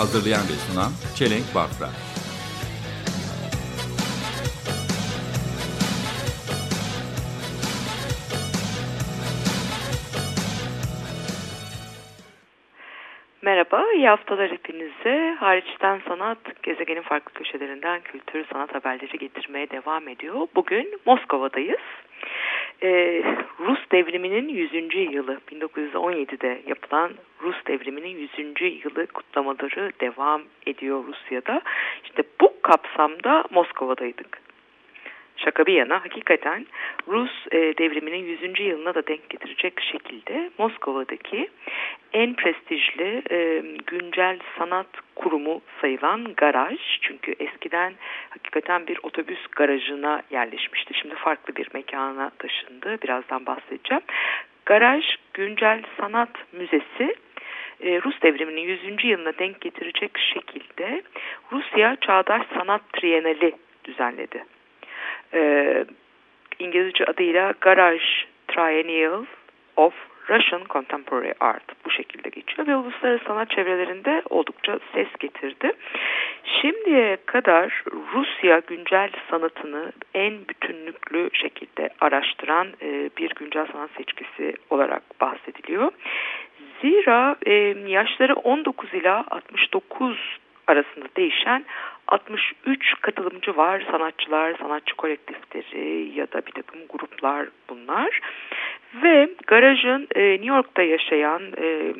Hazırlayan ve sunan Çelenk Bafra Merhaba, iyi haftalar hepinize. Hariçten sanat, gezegenin farklı köşelerinden kültür, sanat haberleri getirmeye devam ediyor. Bugün Moskova'dayız. Ee, Rus devriminin 100. yılı, 1917'de yapılan Rus devriminin 100. yılı kutlamaları devam ediyor Rusya'da. İşte bu kapsamda Moskova'daydık. Şaka bir yana hakikaten Rus e, devriminin 100. yılına da denk getirecek şekilde Moskova'daki en prestijli e, güncel sanat kurumu sayılan garaj. Çünkü eskiden hakikaten bir otobüs garajına yerleşmişti. Şimdi farklı bir mekana taşındı. Birazdan bahsedeceğim. Garaj Güncel Sanat Müzesi e, Rus devriminin 100. yılına denk getirecek şekilde Rusya Çağdaş Sanat Trienali düzenledi. E, İngilizce adıyla Garage Triennial of Russian Contemporary Art bu şekilde geçiyor ve uluslararası sanat çevrelerinde oldukça ses getirdi. Şimdiye kadar Rusya güncel sanatını en bütünlüklü şekilde araştıran e, bir güncel sanat seçkisi olarak bahsediliyor. Zira e, yaşları 19 ila 69 arasında değişen 63 katılımcı var. Sanatçılar, sanatçı kolektifleri ya da bir takım gruplar bunlar. Ve garajın e, New York'ta yaşayan e,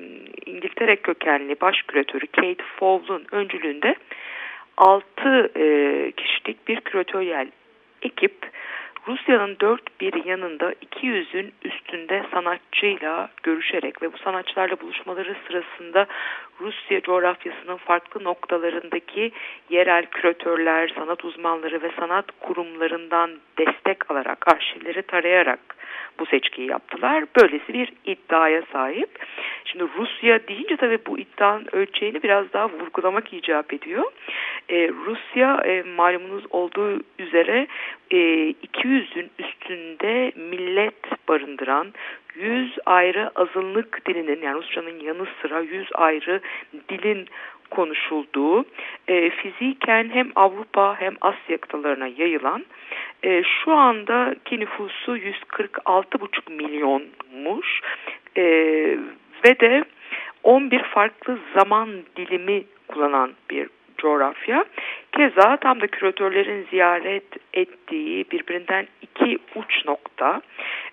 İngiltere kökenli baş küratörü Kate Fowle'un öncülüğünde 6 e, kişilik bir küratöryel ekip Rusya'nın dört bir yanında 200'ün üstünde sanatçıyla görüşerek ve bu sanatçılarla buluşmaları sırasında Rusya coğrafyasının farklı noktalarındaki yerel küratörler, sanat uzmanları ve sanat kurumlarından destek alarak, arşivleri tarayarak bu seçkiyi yaptılar. Böylesi bir iddiaya sahip. Şimdi Rusya deyince tabii bu iddianın ölçeğini biraz daha vurgulamak icap ediyor. Ee, Rusya e, malumunuz olduğu üzere e, 200'ün üstünde millet barındıran 100 ayrı azınlık dilinin yani Rusçanın yanı sıra 100 ayrı dilin konuşulduğu e, fiziken hem Avrupa hem Asya kıtalarına yayılan e, şu andaki nüfusu 146,5 milyonmuş e, ve de 11 farklı zaman dilimi kullanan bir coğrafya. Keza tam da küratörlerin ziyaret ettiği birbirinden iki uç nokta.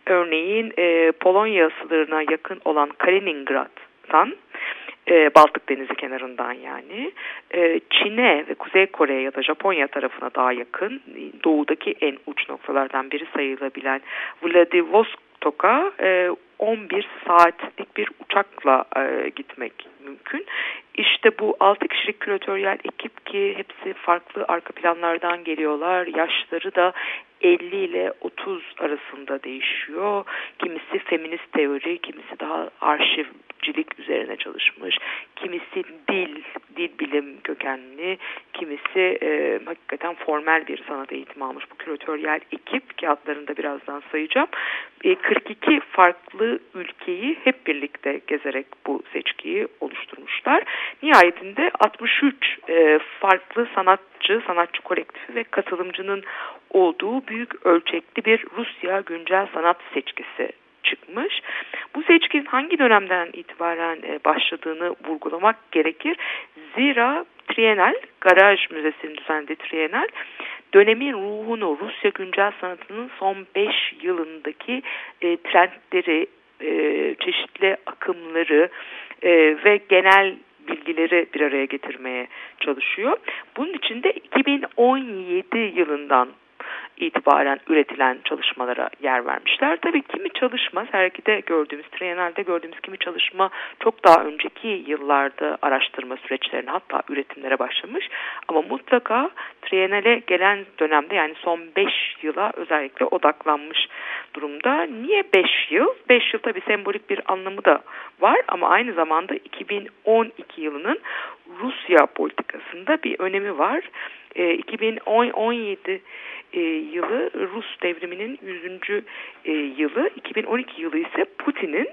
Örneğin e, Polonya sınırına yakın olan Kaliningrad'dan e, Baltık Denizi kenarından yani e, Çin'e ve Kuzey Kore'ye ya da Japonya tarafına daha yakın doğudaki en uç noktalardan biri sayılabilen Vladivostok'a e, 11 saatlik bir uçakla e, gitmek mümkün. İşte bu 6 kişilik küratöryel ekip ki hepsi farklı arka planlardan geliyorlar. Yaşları da 50 ile 30 arasında değişiyor. Kimisi feminist teori, kimisi daha arşivcilik üzerine çalışmış. Kimisi dil, dil bilim kökenli, kimisi e, hakikaten formel bir sanat eğitimi almış. Bu küratöryel ekip ki adlarını da birazdan sayacağım. E, 42 farklı ülkeyi hep birlikte gezerek bu seçkiyi oluşturmuşlar. Nihayetinde 63 e, farklı sanatçı, sanatçı kolektifi ve katılımcının olduğu büyük ölçekli bir Rusya güncel sanat seçkisi çıkmış. Bu seçkinin hangi dönemden itibaren başladığını vurgulamak gerekir. Zira Trienal, Garaj Müzesi'nin düzenlediği Trienal, dönemin ruhunu, Rusya güncel sanatının son 5 yılındaki e, trendleri, e, çeşitli akımları e, ve genel bilgileri bir araya getirmeye çalışıyor. Bunun için de 2017 yılından itibaren üretilen çalışmalara yer vermişler. Tabii kimi çalışma sergide gördüğümüz, Triennale'de gördüğümüz kimi çalışma çok daha önceki yıllarda araştırma süreçlerine hatta üretimlere başlamış. Ama mutlaka Triennale gelen dönemde yani son 5 yıla özellikle odaklanmış durumda. Niye 5 yıl? 5 yıl tabii sembolik bir anlamı da var ama aynı zamanda 2012 yılının Rusya politikasında bir önemi var. E, 2017 e, yılı Rus devriminin 100. E, yılı, 2012 yılı ise Putin'in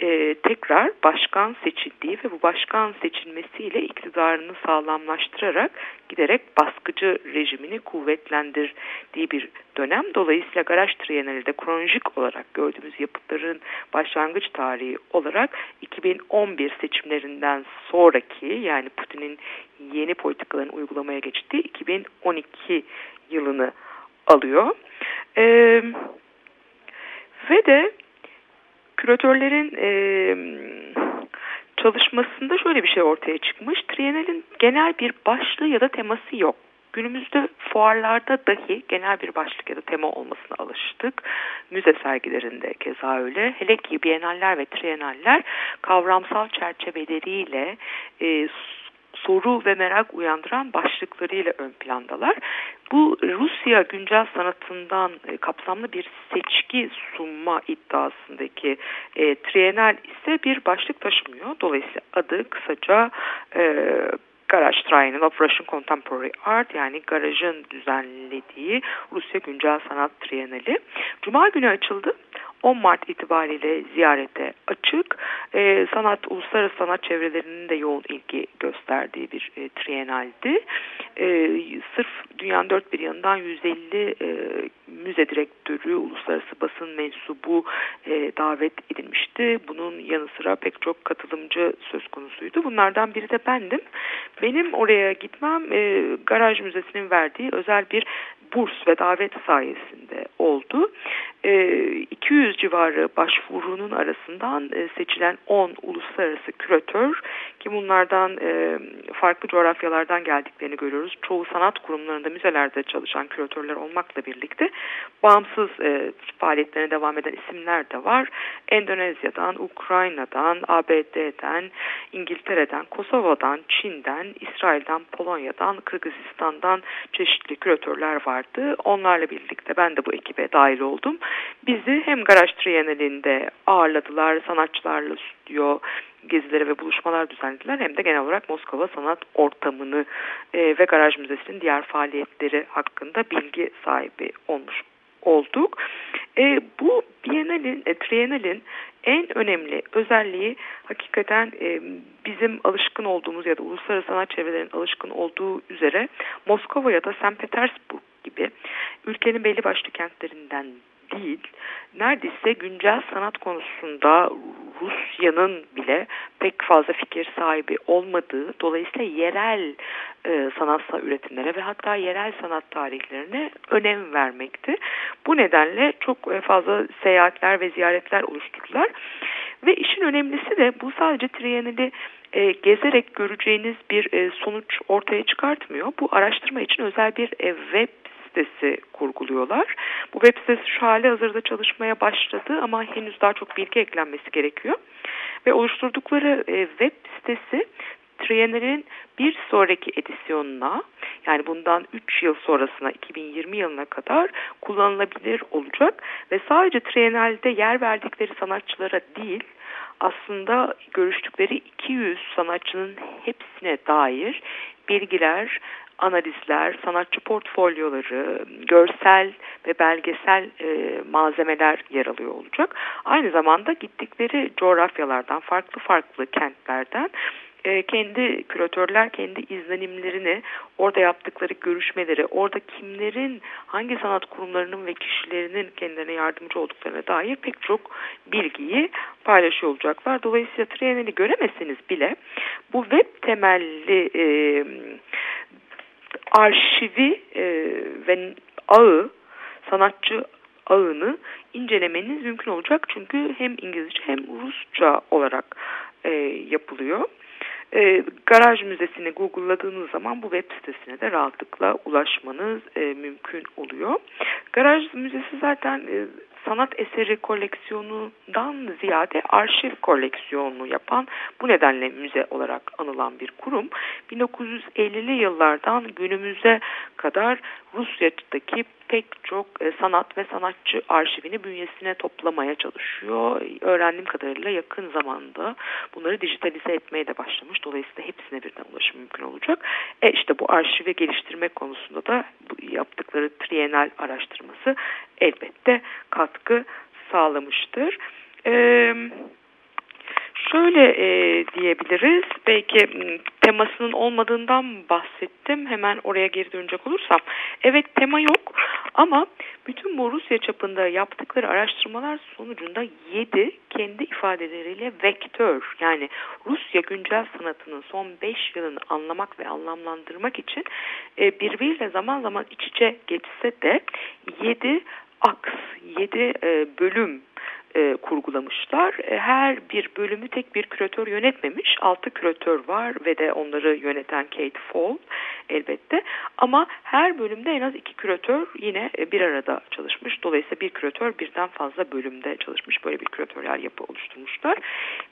e, tekrar başkan seçildiği ve bu başkan seçilmesiyle iktidarını sağlamlaştırarak giderek baskıcı rejimini kuvvetlendirdiği bir dönem. Dolayısıyla Garaj Trienali'de kronolojik olarak gördüğümüz yapıtların başlangıç tarihi olarak 2011 seçimlerinden sonraki yani Putin'in yeni politikalarını uygulamaya geçtiği 2012 yılını alıyor. Ee, ve de küratörlerin e, çalışmasında şöyle bir şey ortaya çıkmış. Triennale'in genel bir başlığı ya da teması yok. Günümüzde fuarlarda dahi genel bir başlık ya da tema olmasına alıştık. Müze sergilerinde keza öyle. Hele ki bienaller ve trienaller kavramsal çerçeveleriyle e, soru ve merak uyandıran başlıklarıyla ön plandalar. Bu Rusya güncel sanatından e, kapsamlı bir seçki sunma iddiasındaki e, Trienal ise bir başlık taşımıyor. Dolayısıyla adı kısaca e, Garaj Triennial of Russian Contemporary Art yani garajın düzenlediği Rusya Güncel Sanat Trienali. Cuma günü açıldı. 10 Mart itibariyle ziyarete açık. E, sanat, uluslararası sanat çevrelerinin de yoğun ilgi gösterdiği bir e, trienaldi. E, sırf dünyanın dört bir yanından 150 e, müze direktörü, uluslararası basın mensubu e, davet edilmişti. Bunun yanı sıra pek çok katılımcı söz konusuydu. Bunlardan biri de bendim. Benim oraya gitmem e, Garaj Müzesi'nin verdiği özel bir burs ve davet sayesinde oldu. E, 200 civarı başvurunun arasından e, seçilen 10 uluslararası küratör ki bunlardan e, farklı coğrafyalardan geldiklerini görüyoruz. Çoğu sanat kurumlarında, müzelerde çalışan küratörler olmakla birlikte bağımsız e, faaliyetlerine devam eden isimler de var. Endonezya'dan, Ukrayna'dan, ABD'den, İngiltere'den, Kosova'dan, Çin'den, İsrail'den, Polonya'dan, Kırgızistan'dan çeşitli küratörler vardı. Onlarla birlikte ben de bu ekibe dahil oldum. Bizi hem Garaj Trienalinde ağırladılar, sanatçılarla stüdyo gezileri ve buluşmalar düzenlediler hem de genel olarak Moskova sanat ortamını e, ve Garaj Müzesi'nin diğer faaliyetleri hakkında bilgi sahibi olmuş olduk. E, bu Biennale'in, e, Triennale'in en önemli özelliği hakikaten e, bizim alışkın olduğumuz ya da uluslararası sanat çevrelerinin alışkın olduğu üzere Moskova ya da St. Petersburg gibi ülkenin belli başlı kentlerinden değil, neredeyse güncel sanat konusunda Rusya'nın bile pek fazla fikir sahibi olmadığı, dolayısıyla yerel e, sanatsal üretimlere ve hatta yerel sanat tarihlerine önem vermekti. Bu nedenle çok e, fazla seyahatler ve ziyaretler oluşturdular. Ve işin önemlisi de bu sadece Triennale'i e, gezerek göreceğiniz bir e, sonuç ortaya çıkartmıyor. Bu araştırma için özel bir e, web sitesi kurguluyorlar. Bu web sitesi şu hali hazırda çalışmaya başladı ama henüz daha çok bilgi eklenmesi gerekiyor. Ve oluşturdukları e, web sitesi Triennale'in bir sonraki edisyonuna yani bundan 3 yıl sonrasına 2020 yılına kadar kullanılabilir olacak ve sadece Triennale'de yer verdikleri sanatçılara değil aslında görüştükleri 200 sanatçının hepsine dair bilgiler, analizler, sanatçı portfolyoları, görsel ve belgesel e, malzemeler yer alıyor olacak. Aynı zamanda gittikleri coğrafyalardan, farklı farklı kentlerden e, kendi küratörler kendi izlenimlerini, orada yaptıkları görüşmeleri, orada kimlerin, hangi sanat kurumlarının ve kişilerinin kendilerine yardımcı olduklarına dair pek çok bilgiyi paylaşıyor olacaklar. Dolayısıyla Triennale'i göremeseniz bile bu web temelli e, arşivi e, ve ağı, sanatçı ağını incelemeniz mümkün olacak. Çünkü hem İngilizce hem Rusça olarak e, yapılıyor. E, Garaj Müzesi'ni Google'ladığınız zaman bu web sitesine de rahatlıkla ulaşmanız e, mümkün oluyor. Garaj Müzesi zaten e, sanat eseri koleksiyonundan ziyade arşiv koleksiyonu yapan bu nedenle müze olarak anılan bir kurum. 1950'li yıllardan günümüze kadar Rusya'daki pek çok e, sanat ve sanatçı arşivini bünyesine toplamaya çalışıyor. Öğrendiğim kadarıyla yakın zamanda bunları dijitalize etmeye de başlamış. Dolayısıyla hepsine birden ulaşım mümkün olacak. E işte bu arşivi geliştirme konusunda da yaptıkları trienal araştırması elbette katkı sağlamıştır. Eee Şöyle e, diyebiliriz, belki temasının olmadığından bahsettim. Hemen oraya geri dönecek olursam. Evet tema yok ama bütün bu Rusya çapında yaptıkları araştırmalar sonucunda 7 kendi ifadeleriyle vektör yani Rusya güncel sanatının son 5 yılını anlamak ve anlamlandırmak için e, birbiriyle zaman zaman iç içe geçse de 7 aks, 7 e, bölüm e, kurgulamışlar. E, her bir bölümü tek bir küratör yönetmemiş. Altı küratör var ve de onları yöneten Kate Fall elbette. Ama her bölümde en az iki küratör yine e, bir arada çalışmış. Dolayısıyla bir küratör birden fazla bölümde çalışmış. Böyle bir küratöryel yapı oluşturmuşlar.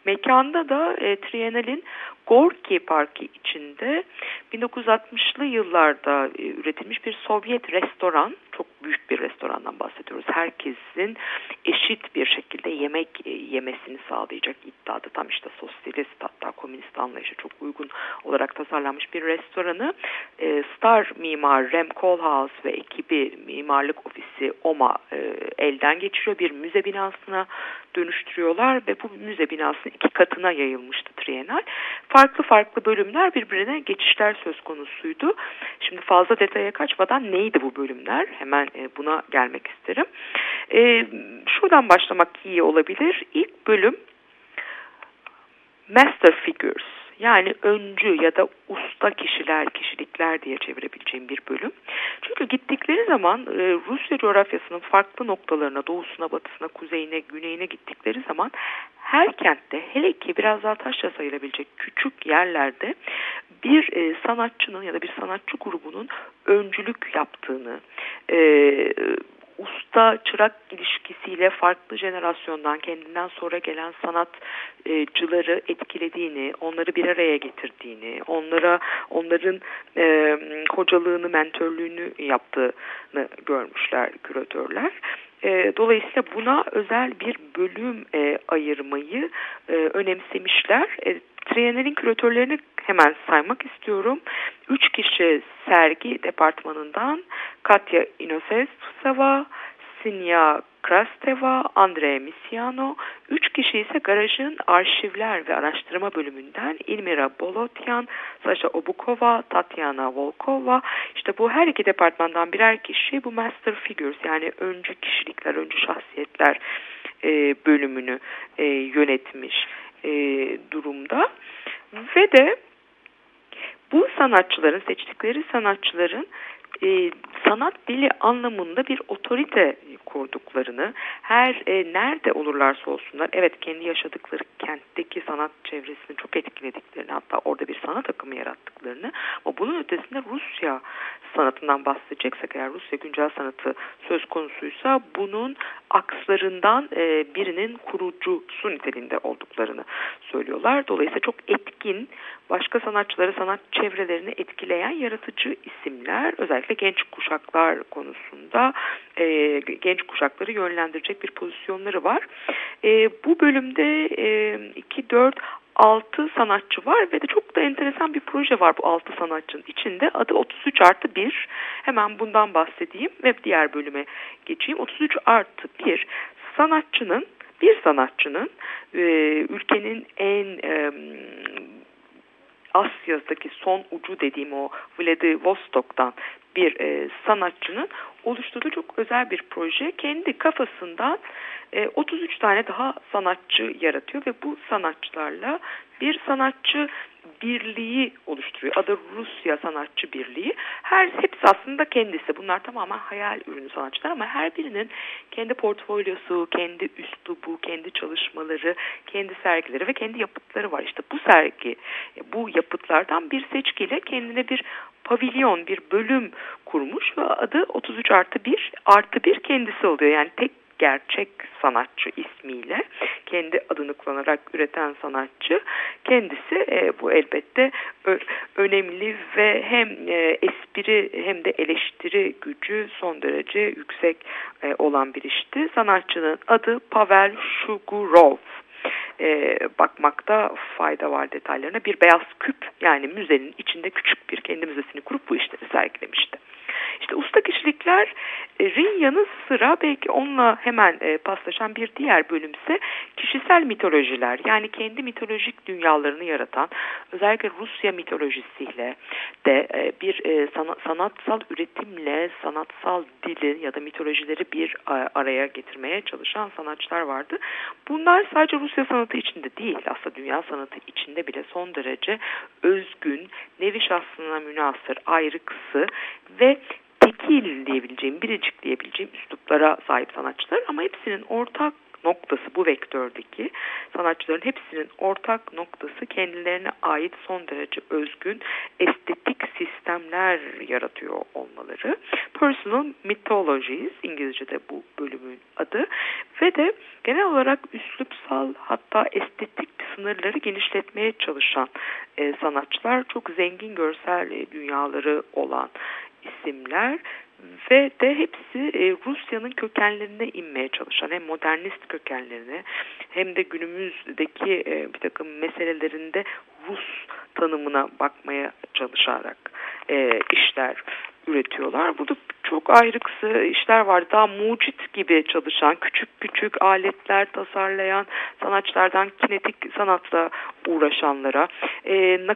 Mekanda da e, Triennale'in Gorki Parkı içinde 1960'lı yıllarda e, üretilmiş bir Sovyet restoran, çok büyük bir restorandan bahsediyoruz. Herkesin eşit bir şekilde yemek e, yemesini sağlayacak iddiada tam işte sosyalist hatta komünist anlayışa çok uygun olarak tasarlanmış bir restoranı e, star mimar Rem Koolhaas ve ekibi mimarlık ofisi OMA elden geçiriyor. Bir müze binasına dönüştürüyorlar ve bu müze binasının iki katına yayılmıştı Trienal. Farklı farklı bölümler birbirine geçişler söz konusuydu. Şimdi fazla detaya kaçmadan neydi bu bölümler? Hemen e, buna gelmek isterim. E, şuradan başlamak iyi olabilir. İlk bölüm Master Figures yani öncü ya da usta kişiler, kişilikler diye çevirebileceğim bir bölüm. Çünkü gittikleri zaman e, Rusya coğrafyasının farklı noktalarına, doğusuna, batısına, kuzeyine, güneyine gittikleri zaman her kentte hele ki biraz daha taşla sayılabilecek küçük yerlerde bir e, sanatçının ya da bir sanatçı grubunun öncülük yaptığını, e, usta çırak ilişkisiyle farklı jenerasyondan kendinden sonra gelen sanatçıları etkilediğini, onları bir araya getirdiğini, onlara onların e, hocalığını, mentörlüğünü yaptığını görmüşler küratörler. E, dolayısıyla buna özel bir bölüm e, ayırmayı e, önemsemişler. E, Triennale'in küratörlerini hemen saymak istiyorum. Üç kişi sergi departmanından Katya Inosevtseva, Sinya Krasteva, Andrei Misiano, üç kişi ise garajın arşivler ve araştırma bölümünden İlmira Bolotyan, Sasha Obukova, Tatyana Volkova. İşte bu her iki departmandan birer kişi bu Master Figures yani öncü kişilikler, öncü şahsiyetler e, bölümünü e, yönetmiş e, durumda. Ve de bu sanatçıların, seçtikleri sanatçıların e, sanat dili anlamında bir otorite kurduklarını, her e, nerede olurlarsa olsunlar, evet kendi yaşadıkları kentteki sanat çevresini çok etkilediklerini, hatta orada bir sanat akımı yarattıklarını ama bunun ötesinde Rusya sanatından bahsedeceksek eğer Rusya güncel sanatı söz konusuysa bunun akslarından e, birinin kurucusu niteliğinde olduklarını söylüyorlar. Dolayısıyla çok etkin, başka sanatçıları, sanat çevrelerini etkileyen yaratıcı isimler, özellikle genç kuşaklar konusunda e, genç kuşakları yönlendirecek bir pozisyonları var. E, bu bölümde e, 2, 4, 6 sanatçı var ve de çok da enteresan bir proje var bu 6 sanatçının içinde. Adı 33 artı 1. Hemen bundan bahsedeyim ve diğer bölüme geçeyim. 33 artı 1 sanatçının bir sanatçının e, ülkenin en e, Asya'daki son ucu dediğim o Vladivostok'tan bir e, sanatçının oluşturduğu çok özel bir proje. Kendi kafasından e, 33 tane daha sanatçı yaratıyor ve bu sanatçılarla bir sanatçı birliği oluşturuyor. Adı Rusya Sanatçı Birliği. Her hepsi aslında kendisi. Bunlar tamamen hayal ürünü sanatçılar ama her birinin kendi portfolyosu, kendi üslubu, kendi çalışmaları, kendi sergileri ve kendi yapıtları var. İşte bu sergi, bu yapıtlardan bir seçkiyle kendine bir pavilyon, bir bölüm kurmuş ve adı 33 artı 1 artı 1 kendisi oluyor. Yani tek gerçek sanatçı ismiyle kendi adını kullanarak üreten sanatçı kendisi e, bu elbette ö, önemli ve hem e, espri hem de eleştiri gücü son derece yüksek e, olan bir işti. Sanatçının adı Pavel Shugurov e, bakmakta fayda var detaylarına. Bir beyaz küp yani müzenin içinde küçük bir kendi müzesini kurup bu işleri sergilemişti. İşte usta kişiliklerin yanı sıra belki onunla hemen e, paslaşan bir diğer bölümse kişisel mitolojiler. Yani kendi mitolojik dünyalarını yaratan özellikle Rusya mitolojisiyle de e, bir e, sana, sanatsal üretimle sanatsal dili ya da mitolojileri bir e, araya getirmeye çalışan sanatçılar vardı. Bunlar sadece Rusya sanatı içinde değil aslında dünya sanatı içinde bile son derece özgün, nevi şahsına münasır, ayrıksı ve tekil diyebileceğim, biricik diyebileceğim üsluplara sahip sanatçılar. Ama hepsinin ortak noktası bu vektördeki sanatçıların hepsinin ortak noktası kendilerine ait son derece özgün estetik sistemler yaratıyor olmaları. Personal Mythologies İngilizce'de bu bölümün adı. Ve de genel olarak üslupsal hatta estetik sınırları genişletmeye çalışan e, sanatçılar. Çok zengin görsel e, dünyaları olan isimler ve de hepsi e, Rusya'nın kökenlerine inmeye çalışan hem modernist kökenlerine hem de günümüzdeki e, bir takım meselelerinde Rus tanımına bakmaya çalışarak e, işler üretiyorlar. Burada çok ayrıksı işler var. Daha mucit gibi çalışan, küçük küçük aletler tasarlayan sanatçılardan kinetik sanatla uğraşanlara, e,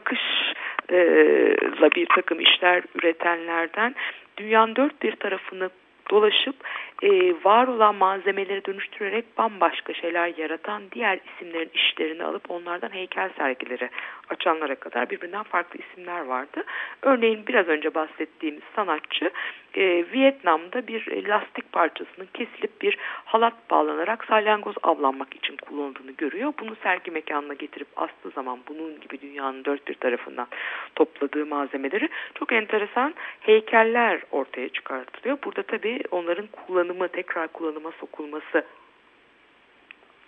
nakışla bir takım işler üretenlerden dünyanın dört bir tarafını dolaşıp e, var olan malzemeleri dönüştürerek bambaşka şeyler yaratan diğer isimlerin işlerini alıp onlardan heykel sergileri açanlara kadar birbirinden farklı isimler vardı. Örneğin biraz önce bahsettiğimiz sanatçı e, Vietnam'da bir lastik parçasının kesilip bir halat bağlanarak salyangoz avlanmak için kullanıldığını görüyor. Bunu sergi mekanına getirip astığı zaman bunun gibi dünyanın dört bir tarafından topladığı malzemeleri çok enteresan heykeller ortaya çıkartılıyor. Burada tabii onların kullanımı, tekrar kullanıma sokulması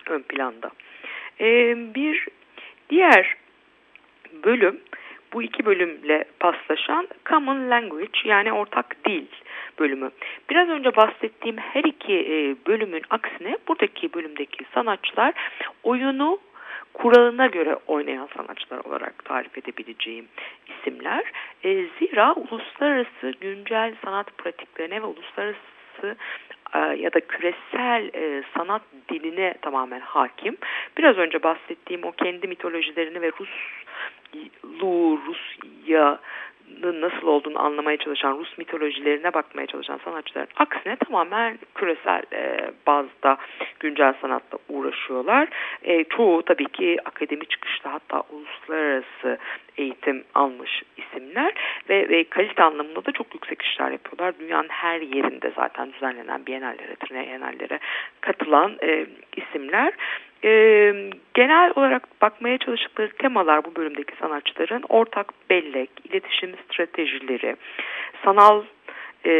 ön planda. Ee, bir diğer bölüm bu iki bölümle paslaşan Common Language yani ortak dil bölümü. Biraz önce bahsettiğim her iki e, bölümün aksine buradaki bölümdeki sanatçılar oyunu kuralına göre oynayan sanatçılar olarak tarif edebileceğim isimler. E, zira uluslararası güncel sanat pratiklerine ve uluslararası e, ya da küresel e, sanat diline tamamen hakim. Biraz önce bahsettiğim o kendi mitolojilerini ve Rus Lu, Rusya'nın nasıl olduğunu anlamaya çalışan, Rus mitolojilerine bakmaya çalışan sanatçıların aksine tamamen küresel e, bazda güncel sanatla uğraşıyorlar. E, çoğu tabii ki akademi çıkışlı hatta uluslararası eğitim almış isimler ve, ve kalite anlamında da çok yüksek işler yapıyorlar. Dünyanın her yerinde zaten düzenlenen bienallere, trienallere katılan e, isimler. E, genel olarak bakmaya çalıştıkları temalar bu bölümdeki sanatçıların ortak bellek, iletişim stratejileri, sanal e,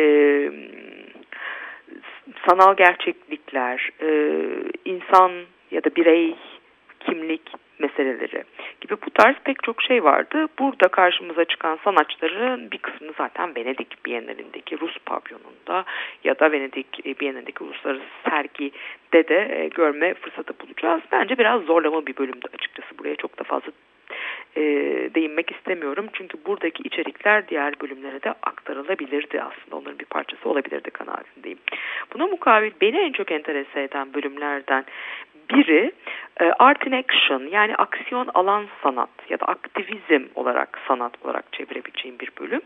sanal gerçeklikler, e, insan ya da birey kimlik meseleleri gibi bu tarz pek çok şey vardı. Burada karşımıza çıkan sanatçıların bir kısmını zaten Venedik Bienalindeki Rus pavyonunda ya da Venedik Bienalindeki uluslararası sergide de e, görme fırsatı bulacağız. Bence biraz zorlama bir bölümde açıkçası. Buraya çok da fazla e, değinmek istemiyorum. Çünkü buradaki içerikler diğer bölümlere de aktarılabilirdi aslında. Onların bir parçası olabilirdi kanaatindeyim. Buna mukabil beni en çok enterese eden bölümlerden biri e, art in action yani aksiyon alan sanat ya da aktivizm olarak sanat olarak çevirebileceğim bir bölüm.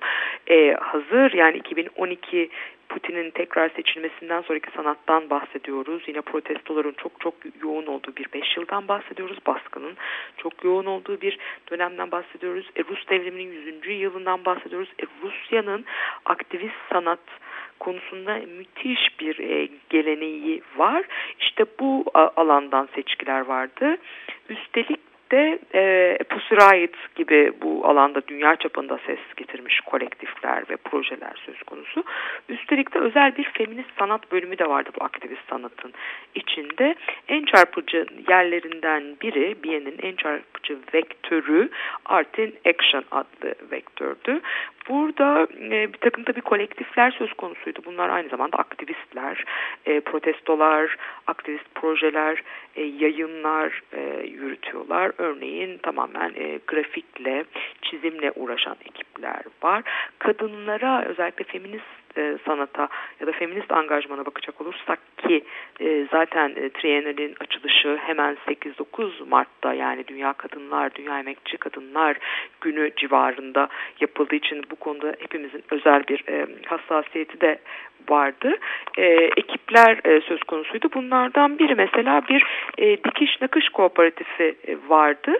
e, hazır yani 2012 Putin'in tekrar seçilmesinden sonraki sanattan bahsediyoruz. Yine protestoların çok çok yoğun olduğu bir 5 yıldan bahsediyoruz. Baskının çok yoğun olduğu bir dönemden bahsediyoruz. E, Rus devriminin 100. yılından bahsediyoruz. E, Rusya'nın aktivist sanat konusunda müthiş bir e, geleneği var. İşte bu alandan seçkiler vardı. Üstelik de e, Riot gibi bu alanda dünya çapında ses getirmiş kolektifler ve projeler söz konusu. Üstelik de özel bir feminist sanat bölümü de vardı bu aktivist sanatın içinde. En çarpıcı yerlerinden biri, Bien'in en çarpıcı vektörü Art in Action adlı vektördü. Burada e, bir takım tabii kolektifler söz konusuydu. Bunlar aynı zamanda aktivistler, e, protestolar, aktivist projeler, e, yayınlar e, yürütüyorlar. Örneğin tamamen e, grafikle, çizimle uğraşan ekipler var. Kadınlara özellikle feminist e, sanata ya da feminist angajmana bakacak olursak ki e, zaten e, Triennale'in açılışı hemen 8-9 Mart'ta yani Dünya Kadınlar, Dünya Emekçi Kadınlar günü civarında yapıldığı için bu konuda hepimizin özel bir e, hassasiyeti de vardı. E, ekipler e, söz konusuydu. Bunlardan biri mesela bir e, dikiş nakış kooperatifi e, vardı.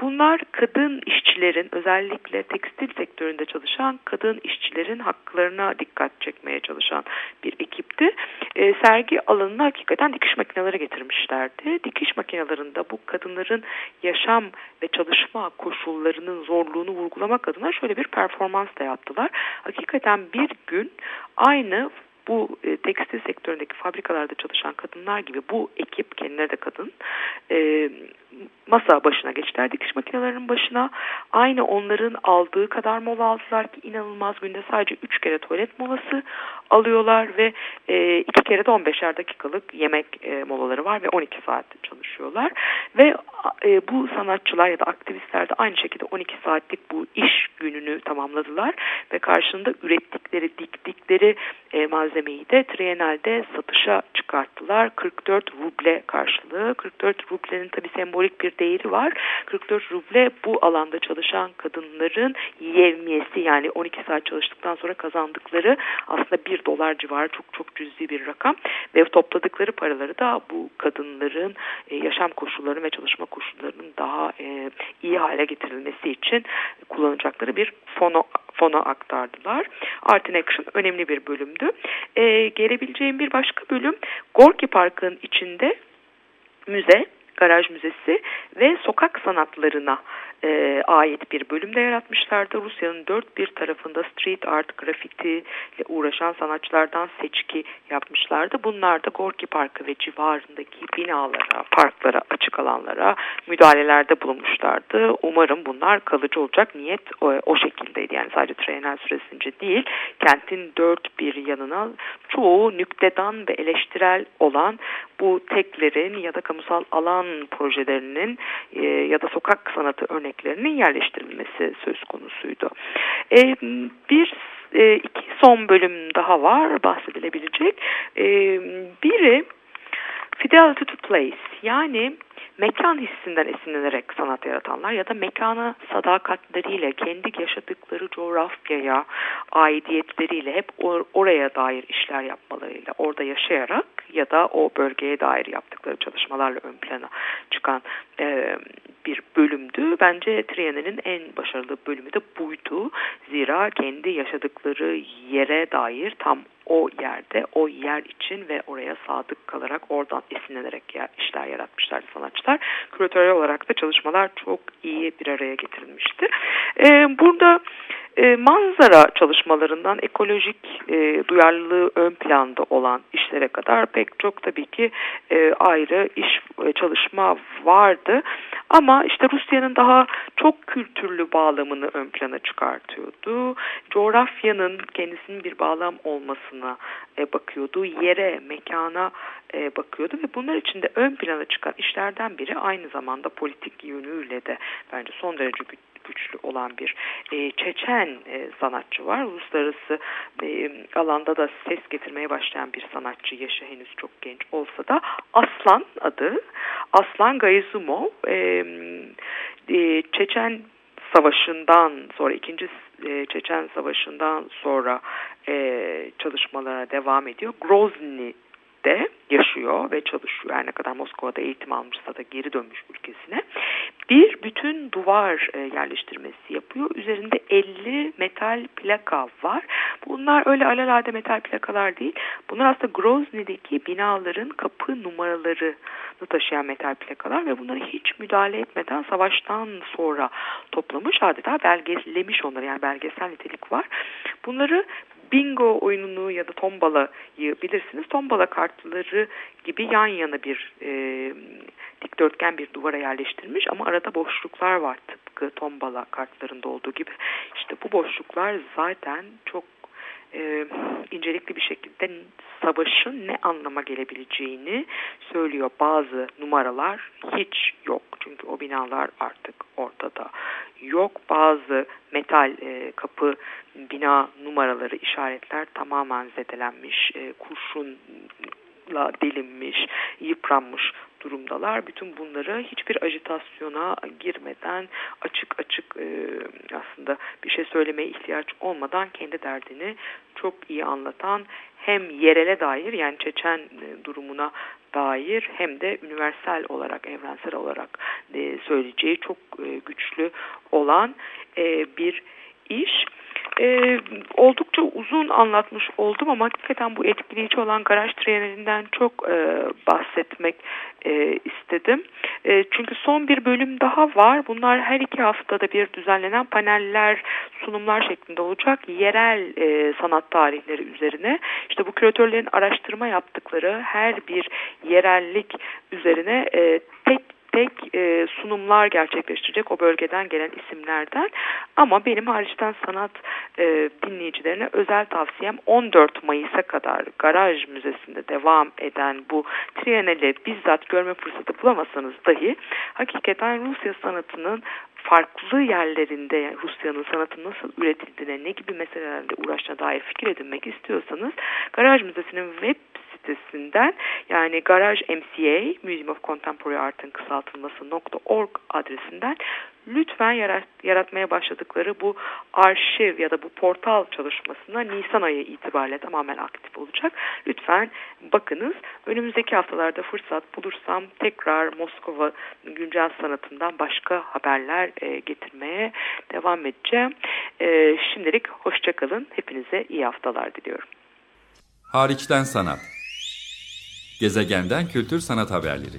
Bunlar kadın işçilerin özellikle tekstil sektöründe çalışan kadın işçilerin haklarına dikkat çekmeye çalışan bir ekipti. E, sergi alanına hakikaten dikiş makineleri getirmişlerdi. Dikiş makinelerinde bu kadınların yaşam ve çalışma koşullarının zorluğunu vurgulamak adına şöyle bir performans da yaptılar. Hakikaten bir gün aynı bu e, tekstil sektöründeki fabrikalarda çalışan kadınlar gibi bu ekip kendileri de kadın e, masa başına geçtiler dikiş makinelerinin başına. Aynı onların aldığı kadar mola aldılar ki inanılmaz günde sadece 3 kere tuvalet molası alıyorlar ve e, iki kere de 15'er dakikalık yemek e, molaları var ve 12 saat çalışıyorlar. Ve e, bu sanatçılar ya da aktivistler de aynı şekilde 12 saatlik bu iş gününü tamamladılar ve karşında ürettikleri diktikleri e, malzemeyi de Triennale'de satışa çıkarttılar. 44 ruble karşılığı. 44 rublenin tabi sembolik bir değeri var. 44 ruble bu alanda çalışan kadınların yevmiyesi yani 12 saat çalıştıktan sonra kazandıkları aslında 1 dolar civarı çok çok cüzi bir rakam. Ve topladıkları paraları da bu kadınların e, yaşam koşulları ve çalışma koşullarının daha e, iyi hale getirilmesi için kullanacakları bir fono fona aktardılar. Art in Action önemli bir bölümdü. E, gelebileceğim bir başka bölüm Gorki Park'ın içinde müze Garaj Müzesi ve sokak sanatlarına e, ait bir bölümde yaratmışlardı. Rusya'nın dört bir tarafında street art, grafiti ile uğraşan sanatçılardan seçki yapmışlardı. Bunlar da Gorki Parkı ve civarındaki binalara, parklara, açık alanlara müdahalelerde bulunmuşlardı. Umarım bunlar kalıcı olacak. Niyet o, o şekildeydi. Yani sadece Trienal süresince değil, kentin dört bir yanına çoğu nüktedan ve eleştirel olan bu teklerin ya da kamusal alan projelerinin e, ya da sokak sanatı örneklerinin yerleştirilmesi söz konusuydu. E, bir e, iki son bölüm daha var bahsedilebilecek. E, biri Fidelity to Place yani mekan hissinden esinlenerek sanat yaratanlar ya da mekana sadakatleriyle kendi yaşadıkları coğrafyaya aidiyetleriyle hep or oraya dair işler yapmalarıyla orada yaşayarak ya da o bölgeye dair yaptıkları çalışmalarla ön plana çıkan e, bir bölümdü. Bence Triennale'nin en başarılı bölümü de buydu. Zira kendi yaşadıkları yere dair tam o yerde, o yer için ve oraya sadık kalarak oradan esinlenerek işler yaratmışlar sanatçılar. Küratörel olarak da çalışmalar çok iyi bir araya getirilmişti. Ee, burada e, manzara çalışmalarından ekolojik e, duyarlılığı ön planda olan işlere kadar pek çok tabii ki e, ayrı iş e, çalışma vardı. Ama işte Rusya'nın daha çok kültürlü bağlamını ön plana çıkartıyordu. Coğrafyanın kendisinin bir bağlam olmasına e, bakıyordu. Yere, mekana e, bakıyordu ve bunlar içinde ön plana çıkan işlerden biri aynı zamanda politik yönüyle de bence son derece güçlü olan bir e, Çeçen e, sanatçı var. Uluslararası e, alanda da ses getirmeye başlayan bir sanatçı. Yaşı henüz çok genç olsa da Aslan adı. Aslan Gayizumov. E, e, Çeçen Savaşı'ndan sonra ikinci e, Çeçen Savaşı'ndan sonra e, çalışmalara devam ediyor. Grozny de yaşıyor ve çalışıyor. Her ne kadar Moskova'da eğitim almışsa da geri dönmüş ülkesine. Bir bütün duvar e, yerleştirmesi yapıyor. Üzerinde 50 metal plaka var. Bunlar öyle alelade metal plakalar değil. Bunlar aslında Grozny'deki binaların kapı numaralarını taşıyan metal plakalar ve bunları hiç müdahale etmeden savaştan sonra toplamış adeta belgelemiş onları yani belgesel nitelik var. Bunları bingo oyununu ya da tombalayı bilirsiniz. Tombala kartları gibi yan yana bir e, dikdörtgen bir duvara yerleştirilmiş ama arada boşluklar var tıpkı tombala kartlarında olduğu gibi. İşte bu boşluklar zaten çok e, incelikli bir şekilde savaşın ne anlama gelebileceğini söylüyor. Bazı numaralar hiç yok. Çünkü o binalar artık ortada yok. Bazı metal e, kapı bina numaraları işaretler tamamen zedelenmiş. E, kurşunla delinmiş, yıpranmış durumdalar. Bütün bunları hiçbir ajitasyona girmeden açık açık e, aslında bir şey söylemeye ihtiyaç olmadan kendi derdini çok iyi anlatan hem yerele dair yani Çeçen e, durumuna dair hem de üniversal olarak evrensel olarak e, söyleyeceği çok e, güçlü olan bir iş e, oldukça uzun anlatmış oldum ama hakikaten bu etkileyici olan garaj trienalinden çok e, bahsetmek e, istedim. E, çünkü son bir bölüm daha var. Bunlar her iki haftada bir düzenlenen paneller, sunumlar şeklinde olacak. Yerel e, sanat tarihleri üzerine. İşte bu küratörlerin araştırma yaptıkları her bir yerellik üzerine e, tek tek e, sunumlar gerçekleştirecek o bölgeden gelen isimlerden. Ama benim hariçten sanat e, dinleyicilerine özel tavsiyem 14 Mayıs'a kadar Garaj Müzesi'nde devam eden bu Triennale bizzat görme fırsatı bulamasanız dahi hakikaten Rusya sanatının farklı yerlerinde yani Rusya'nın sanatı nasıl üretildiğine ne gibi meselelerle uğraştığına dair fikir edinmek istiyorsanız Garaj Müzesi'nin web sitesinden yani Garaj MCA Museum of Contemporary Art'ın kısaltılması .org adresinden lütfen yarat, yaratmaya başladıkları bu arşiv ya da bu portal çalışmasına Nisan ayı itibariyle tamamen aktif olacak. Lütfen bakınız. Önümüzdeki haftalarda fırsat bulursam tekrar Moskova güncel sanatından başka haberler e, getirmeye devam edeceğim. E, şimdilik hoşçakalın. Hepinize iyi haftalar diliyorum. Hariçten sanat. Gezegenden kültür sanat haberleri.